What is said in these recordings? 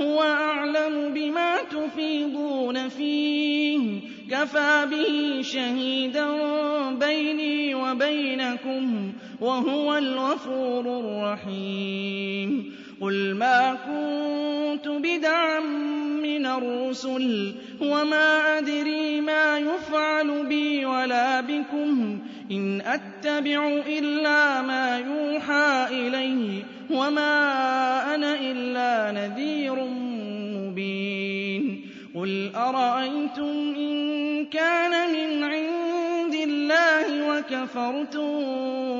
هُوَ أَعْلَمُ بِمَا تُفِيضُونَ فِيهِ ۖ. كَفَىٰ بِهِ شَهِيدًا بَيْنِي وَبَيْنَكُمْ ۖ وَهُوَ الْغَفُورُ الرَّحِيمُ. قُلْ مَا كُنتُ بِدْعًا مِّنَ الرُّسُلِ وَمَا أَدْرِي مَا يُفْعَلُ بِي وَلَا بِكُمْ ۖ إِنْ أَتَّبِعُ إِلَّا مَا يُوحَىٰ إِلَيَّ وَمَا أَنَا إِلَّا نَذِيرٌ مُّبِينٌ قُلْ أَرَأَيْتُمْ إِن كَانَ مِنْ عِندِ اللَّهِ وَكَفَرْتُم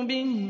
بِهِ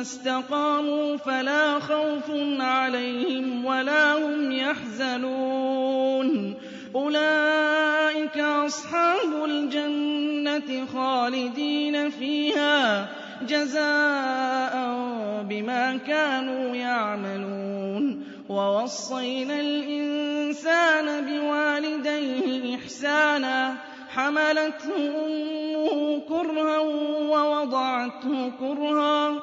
اسْتَقَامُوا فَلَا خَوْفٌ عَلَيْهِمْ وَلَا هُمْ يَحْزَنُونَ. أُولَٰئِكَ أَصْحَابُ الْجَنَّةِ خَالِدِينَ فِيهَا جَزَاءً بِمَا كَانُوا يَعْمَلُونَ. وَوَصَّيْنَا الْإِنسَانَ بِوَالِدَيْهِ إِحْسَانًا حَمَلَتْهُ أُمُّهُ كُرْهًا وَوَضَعَتْهُ كُرْهًا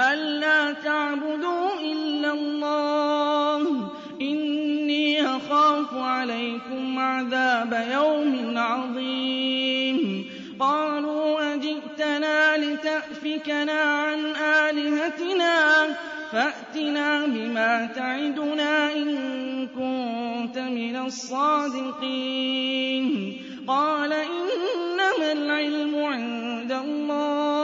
أَلَّا تَعْبُدُوا إِلَّا اللَّهَ. إِنِّي أَخَافُ عَلَيْكُمْ عَذَابَ يَوْمٍ عَظِيمٍ. قَالُوا أَجِئْتَنَا لِتَأْفِكَنَا عَنْ آلِهَتِنَا. فَأْتِنَا بِمَا تَعِدُنَا إِن كُنتَ مِنَ الصَّادِقِينَ. قَالَ إِنَّمَا الْعِلْمُ عِندَ اللَّهِ.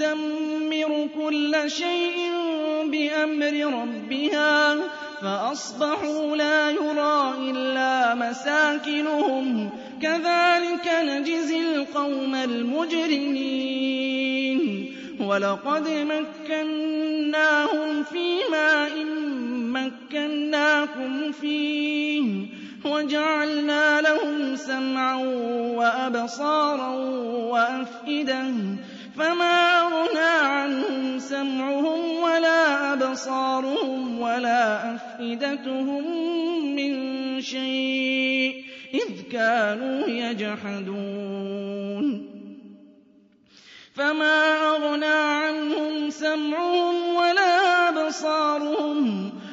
تُدَمِّرُ كُلَّ شَيْءٍ بِأَمْرِ رَبِّهَا فَأَصْبَحُوا لَا يُرَىٰ إِلَّا مَسَاكِنُهُمْ ۚ. كَذَٰلِكَ نَجْزِي الْقَوْمَ الْمُجْرِمِينَ. وَلَقَدْ مَكَّنَّاهُمْ فِي مَاءٍ مَّكَّنَّاكُمْ فِيهِ. وَجَعَلْنَا لَهُمْ سَمْعًا وَأَبْصَارًا وَأَفْئِدَةً فَمَا أَغْنَىٰ عَنْهُمْ سَمْعُهُمْ وَلَا أَبْصَارُهُمْ وَلَا أَفْئِدَتُهُم مِّن شَيْءٍ إِذْ كَانُوا يَجْحَدُونَ. فَمَا أَغْنَىٰ عَنْهُمْ سَمْعُهُمْ وَلَا أَبْصَارُهُمْ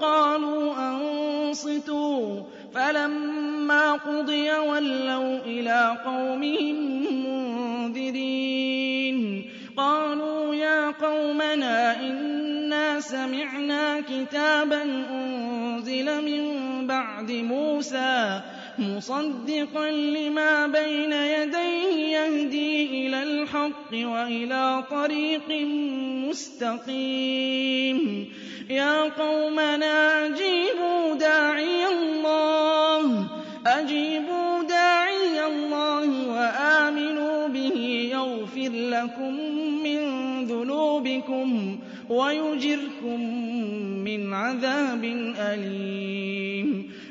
قَالُوا أَنصِتُوا ۖ فَلَمَّا قُضِيَ وَلَّوْا إِلَىٰ قَوْمِهِم مُّنذِرِينَ. قَالُوا يَا قَوْمَنَا إِنَّا سَمِعْنَا كِتَابًا أُنزِلَ مِن بَعْدِ مُوسَىٰ مُصَدِّقًا لِّمَا بَيْنَ يَدَيْهِ يَهْدِي إِلَى الْحَقِّ وَإِلَىٰ طَرِيقٍ مُّسْتَقِيمٍ. يَا قَوْمَنَا أَجِيبُوا دَاعِيَ أجيبوا داعي الله وآمنوا به. يغفر لكم من ذنوبكم ويجركم من عذاب أليم.